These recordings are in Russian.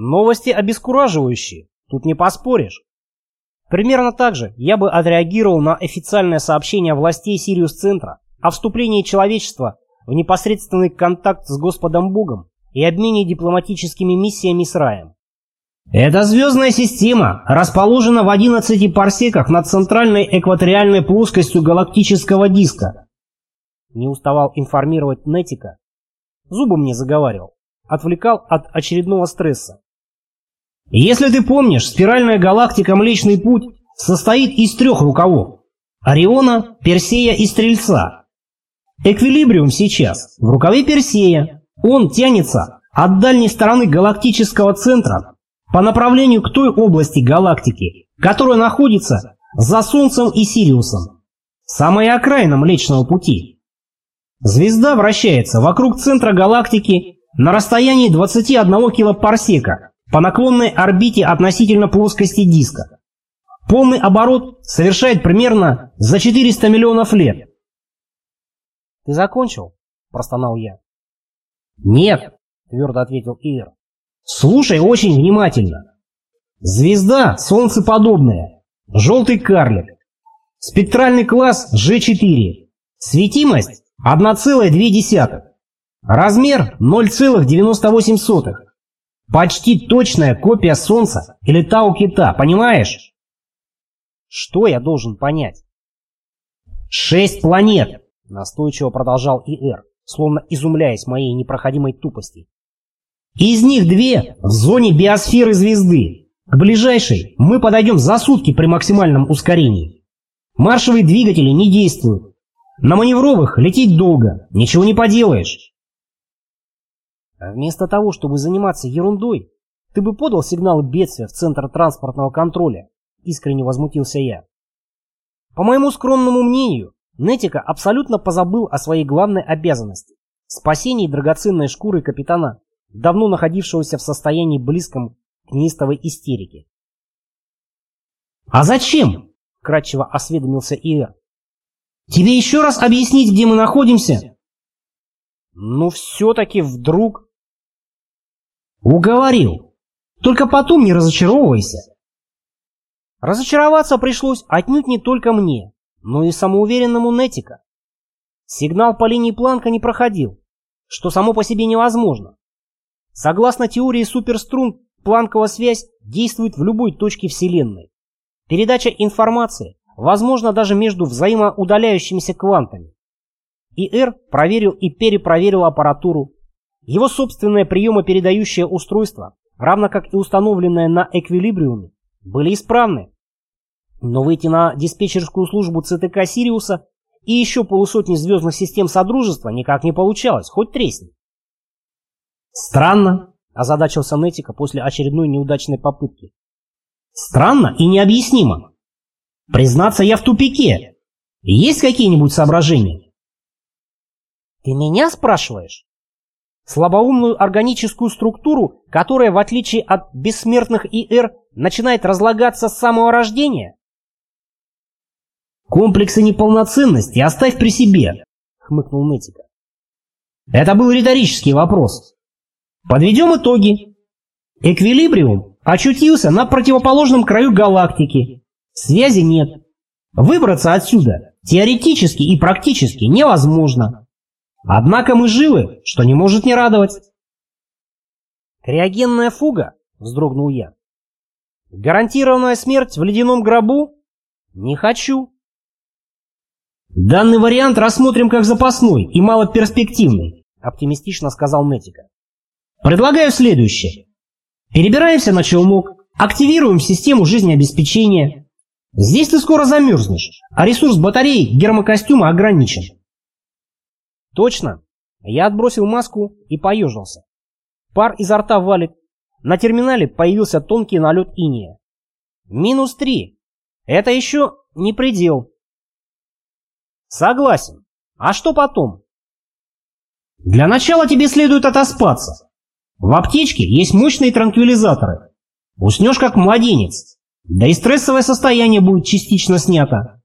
Новости обескураживающие, тут не поспоришь. Примерно так же я бы отреагировал на официальное сообщение властей Сириус-центра о вступлении человечества в непосредственный контакт с Господом Богом и обмене дипломатическими миссиями с раем. Эта звездная система расположена в 11 парсеках над центральной экваториальной плоскостью галактического диска. Не уставал информировать Нетика. Зубом не заговаривал. Отвлекал от очередного стресса. Если ты помнишь, спиральная галактика Млечный Путь состоит из трех рукавов. Ориона, Персея и Стрельца. Эквилибриум сейчас в рукаве Персея. Он тянется от дальней стороны галактического центра по направлению к той области галактики, которая находится за Солнцем и Сириусом, самая окраина Млечного Пути. Звезда вращается вокруг центра галактики на расстоянии 21 килопарсека по наклонной орбите относительно плоскости диска. Полный оборот совершает примерно за 400 миллионов лет. «Ты закончил?» – простонал я. «Нет», – твердо ответил Ир. Слушай очень внимательно. Звезда солнцеподобная. Желтый карлик. Спектральный класс G4. Светимость 1,2. Размер 0,98. Почти точная копия Солнца или Тау-Кита, понимаешь? Что я должен понять? Шесть планет, настойчиво продолжал ИР, словно изумляясь моей непроходимой тупости. Из них две в зоне биосферы звезды. К ближайшей мы подойдем за сутки при максимальном ускорении. Маршевые двигатели не действуют. На маневровых лететь долго, ничего не поделаешь. А вместо того, чтобы заниматься ерундой, ты бы подал сигнал бедствия в Центр транспортного контроля, искренне возмутился я. По моему скромному мнению, Нетика абсолютно позабыл о своей главной обязанности – спасении драгоценной шкуры капитана давно находившегося в состоянии близком к неистовой истерике. «А зачем?» — кратчево осведомился Ир. «Тебе еще раз объяснить, где мы находимся?» «Ну, все-таки вдруг...» «Уговорил. Только потом не разочаровывайся». Разочароваться пришлось отнюдь не только мне, но и самоуверенному Нетика. Сигнал по линии Планка не проходил, что само по себе невозможно. Согласно теории суперструн, планковая связь действует в любой точке Вселенной. Передача информации возможна даже между взаимоудаляющимися квантами. ИР проверил и перепроверил аппаратуру. Его собственное приемопередающее устройство, равно как и установленное на эквилибриуме, были исправны. Но выйти на диспетчерскую службу ЦТК Сириуса и еще полусотни звездных систем Содружества никак не получалось, хоть тресни. Странно, озадачился Нетика после очередной неудачной попытки. Странно и необъяснимо. Признаться, я в тупике. Есть какие-нибудь соображения? Ты меня спрашиваешь? Слабоумную органическую структуру, которая, в отличие от бессмертных ИР, начинает разлагаться с самого рождения? Комплексы неполноценности оставь при себе, хмыкнул Нетика. Это был риторический вопрос. Подведем итоги. Эквилибриум очутился на противоположном краю галактики. Связи нет. Выбраться отсюда теоретически и практически невозможно. Однако мы живы, что не может не радовать. «Криогенная фуга?» — вздрогнул я. «Гарантированная смерть в ледяном гробу? Не хочу». «Данный вариант рассмотрим как запасной и малоперспективный», — оптимистично сказал Нетика. Предлагаю следующее. Перебираемся на челнок, активируем систему жизнеобеспечения. Здесь ты скоро замерзнешь, а ресурс батареи гермокостюма ограничен. Точно. Я отбросил маску и поежился. Пар изо рта валит. На терминале появился тонкий налет иния. Минус три. Это еще не предел. Согласен. А что потом? Для начала тебе следует отоспаться. В аптечке есть мощные транквилизаторы. Уснешь как младенец. Да и стрессовое состояние будет частично снято.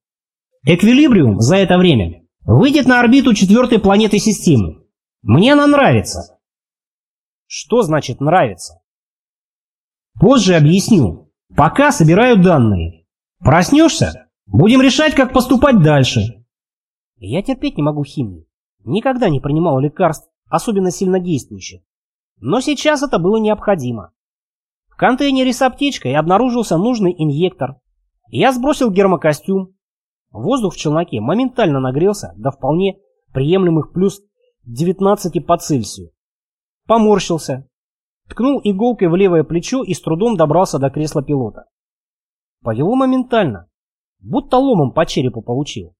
Эквилибриум за это время выйдет на орбиту четвертой планеты системы. Мне она нравится. Что значит нравится? Позже объясню. Пока собираю данные. Проснешься? Будем решать, как поступать дальше. Я терпеть не могу химию. Никогда не принимал лекарств, особенно сильнодействующих. Но сейчас это было необходимо. В контейнере с аптечкой обнаружился нужный инъектор. Я сбросил гермокостюм. Воздух в челноке моментально нагрелся до вполне приемлемых плюс 19 по Цельсию. Поморщился. Ткнул иголкой в левое плечо и с трудом добрался до кресла пилота. Повело моментально, будто ломом по черепу получил.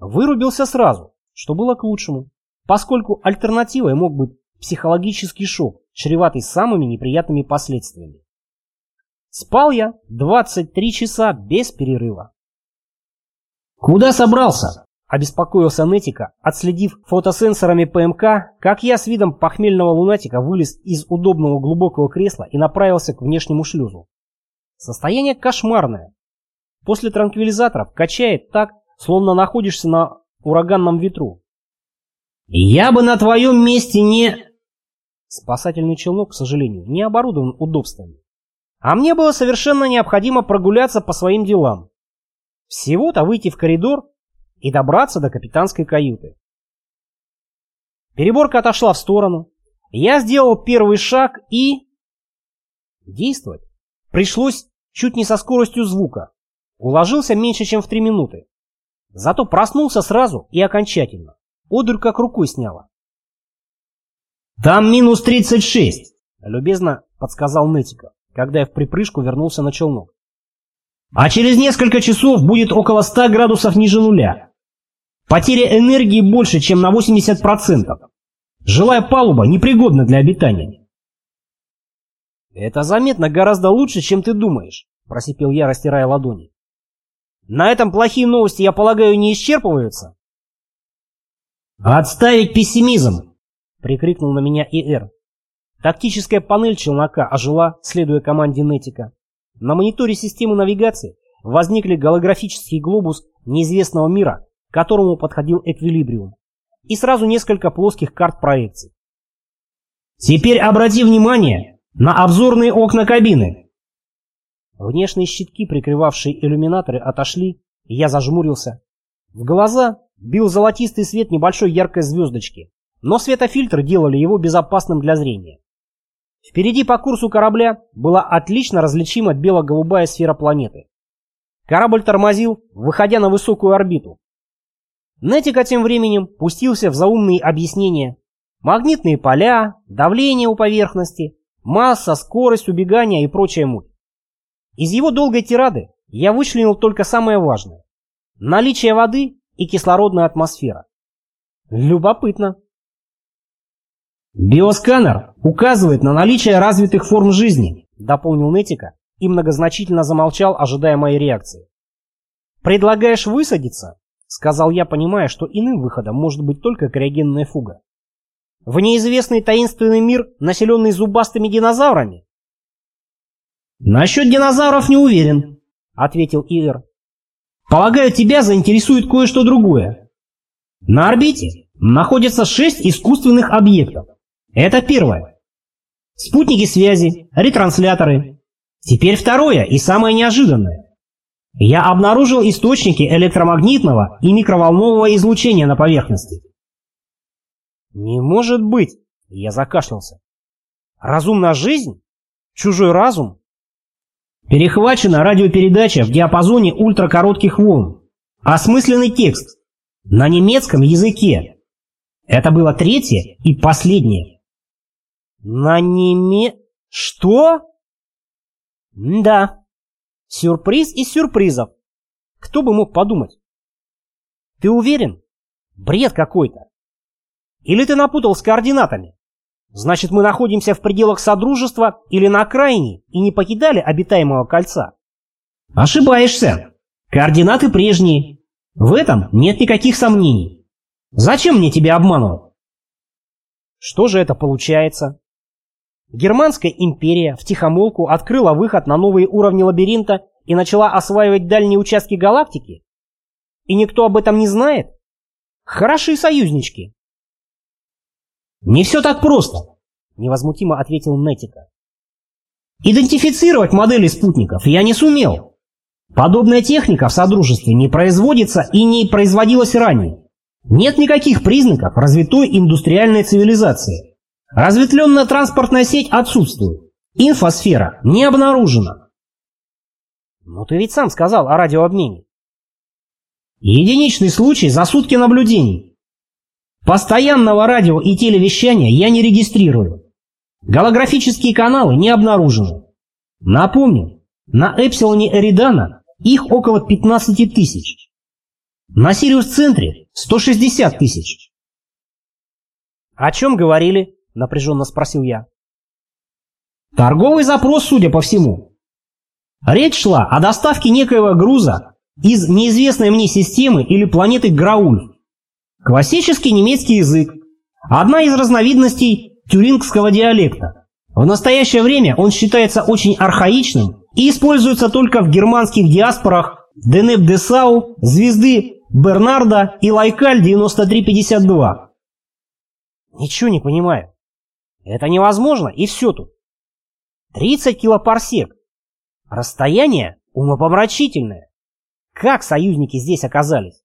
Вырубился сразу, что было к лучшему, поскольку альтернативой мог быть психологический шок, чреватый самыми неприятными последствиями. Спал я 23 часа без перерыва. «Куда собрался?» – обеспокоился Нетика, отследив фотосенсорами ПМК, как я с видом похмельного лунатика вылез из удобного глубокого кресла и направился к внешнему шлюзу. Состояние кошмарное. После транквилизаторов качает так, словно находишься на ураганном ветру. «Я бы на твоем месте не...» Спасательный челнок, к сожалению, не оборудован удобствами. А мне было совершенно необходимо прогуляться по своим делам. Всего-то выйти в коридор и добраться до капитанской каюты. Переборка отошла в сторону. Я сделал первый шаг и... Действовать пришлось чуть не со скоростью звука. Уложился меньше, чем в три минуты. Зато проснулся сразу и окончательно. Одурь как рукой сняла. «Там минус 36», — любезно подсказал Нетика, когда я в припрыжку вернулся на челнок. «А через несколько часов будет около 100 градусов ниже нуля. Потеря энергии больше, чем на 80%. Жилая палуба непригодна для обитания». «Это заметно гораздо лучше, чем ты думаешь», — просипел я, растирая ладони. На этом плохие новости, я полагаю, не исчерпываются? «Отставить пессимизм!» — прикрикнул на меня ИР. Тактическая панель челнока ожила, следуя команде Нетика. На мониторе системы навигации возникли голографический глобус неизвестного мира, к которому подходил эквилибриум, и сразу несколько плоских карт проекций. «Теперь обрати внимание на обзорные окна кабины!» Внешние щитки, прикрывавшие иллюминаторы, отошли, и я зажмурился. В глаза бил золотистый свет небольшой яркой звездочки, но светофильтры делали его безопасным для зрения. Впереди по курсу корабля была отлично различима бело-голубая сфера планеты. Корабль тормозил, выходя на высокую орбиту. Нетика тем временем пустился в заумные объяснения. Магнитные поля, давление у поверхности, масса, скорость убегания и прочая муть. Из его долгой тирады я вычленил только самое важное. Наличие воды и кислородная атмосфера. Любопытно. «Биосканер указывает на наличие развитых форм жизни», дополнил Нетика и многозначительно замолчал, ожидая моей реакции. «Предлагаешь высадиться?» сказал я, понимая, что иным выходом может быть только криогенная фуга. «В неизвестный таинственный мир, населенный зубастыми динозаврами?» «Насчет динозавров не уверен», — ответил Ир. «Полагаю, тебя заинтересует кое-что другое. На орбите находится шесть искусственных объектов. Это первое. Спутники связи, ретрансляторы. Теперь второе и самое неожиданное. Я обнаружил источники электромагнитного и микроволнового излучения на поверхности. «Не может быть!» — я закашлялся. «Разумная жизнь? Чужой разум? Перехвачена радиопередача в диапазоне ультракоротких волн. Осмысленный текст. На немецком языке. Это было третье и последнее. На неме... Что? Да. Сюрприз из сюрпризов. Кто бы мог подумать? Ты уверен? Бред какой-то. Или ты напутал с координатами? Значит, мы находимся в пределах Содружества или на окраине и не покидали обитаемого кольца? Ошибаешься. Координаты прежние. В этом нет никаких сомнений. Зачем мне тебя обманывать? Что же это получается? Германская империя в тихомолку открыла выход на новые уровни лабиринта и начала осваивать дальние участки галактики? И никто об этом не знает? Хорошие союзнички. «Не все так просто», — невозмутимо ответил Нетика. Идентифицировать модели спутников я не сумел. Подобная техника в Содружестве не производится и не производилась ранее. Нет никаких признаков развитой индустриальной цивилизации. Разветвленная транспортная сеть отсутствует. Инфосфера не обнаружена. Но ты ведь сам сказал о радиообмене. Единичный случай за сутки наблюдений. Постоянного радио и телевещания я не регистрирую. Голографические каналы не обнаружены. Напомню, на Эпсилоне Эридана их около 15 тысяч. На Сириус-центре 160 тысяч. «О чем говорили?» — напряженно спросил я. Торговый запрос, судя по всему. Речь шла о доставке некоего груза из неизвестной мне системы или планеты Грауль. Классический немецкий язык. Одна из разновидностей тюрингского диалекта. В настоящее время он считается очень архаичным и используется только в германских диаспорах Денеп-де-Сау, Звезды Бернарда и Лайкаль 9352. Ничего не понимаю. Это невозможно, и все тут. 30 килопарсек. Расстояние умопомрачительное. Как союзники здесь оказались?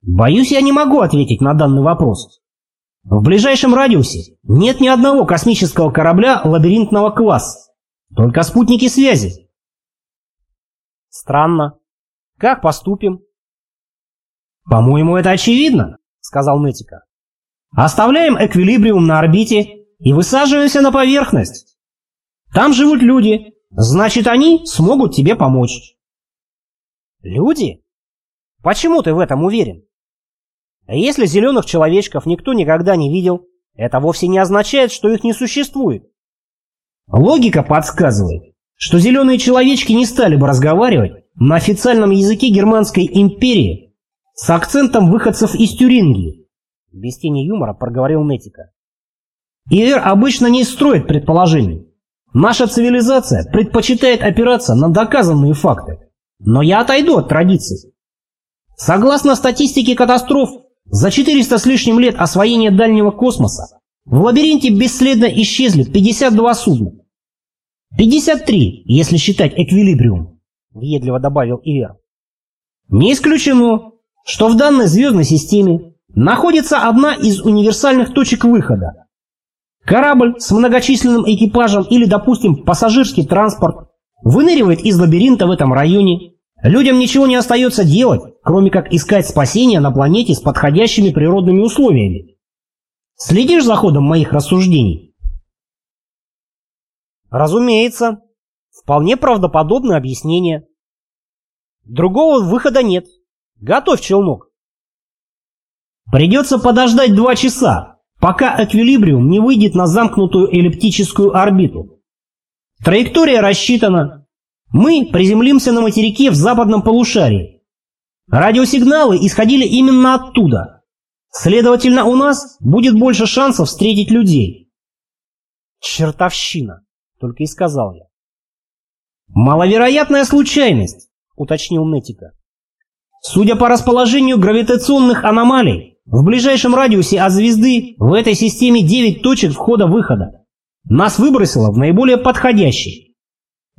Боюсь, я не могу ответить на данный вопрос. В ближайшем радиусе нет ни одного космического корабля лабиринтного класса. Только спутники связи. Странно. Как поступим? По-моему, это очевидно, сказал Нетика. Оставляем эквилибриум на орбите и высаживаемся на поверхность. Там живут люди, значит, они смогут тебе помочь. Люди? Почему ты в этом уверен? Если зеленых человечков никто никогда не видел, это вовсе не означает, что их не существует. Логика подсказывает, что зеленые человечки не стали бы разговаривать на официальном языке Германской империи с акцентом выходцев из Тюрингии. Без тени юмора проговорил Нетика. ИР обычно не строит предположений. Наша цивилизация предпочитает опираться на доказанные факты. Но я отойду от традиций. Согласно статистике катастроф, за 400 с лишним лет освоения дальнего космоса в лабиринте бесследно исчезли 52 судна. 53, если считать эквилибриум, въедливо добавил Ивер. Не исключено, что в данной звездной системе находится одна из универсальных точек выхода, Корабль с многочисленным экипажем или, допустим, пассажирский транспорт выныривает из лабиринта в этом районе. Людям ничего не остается делать, кроме как искать спасение на планете с подходящими природными условиями. Следишь за ходом моих рассуждений? Разумеется. Вполне правдоподобное объяснение. Другого выхода нет. Готовь челнок. Придется подождать два часа, пока эквилибриум не выйдет на замкнутую эллиптическую орбиту. Траектория рассчитана. Мы приземлимся на материке в западном полушарии. Радиосигналы исходили именно оттуда. Следовательно, у нас будет больше шансов встретить людей. Чертовщина, только и сказал я. Маловероятная случайность, уточнил Нетика. Судя по расположению гравитационных аномалий, в ближайшем радиусе от звезды в этой системе 9 точек входа-выхода. Нас выбросило в наиболее подходящий.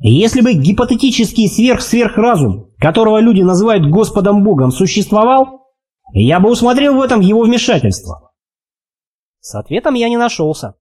Если бы гипотетический сверх-сверхразум, которого люди называют Господом Богом, существовал, я бы усмотрел в этом его вмешательство. С ответом я не нашелся.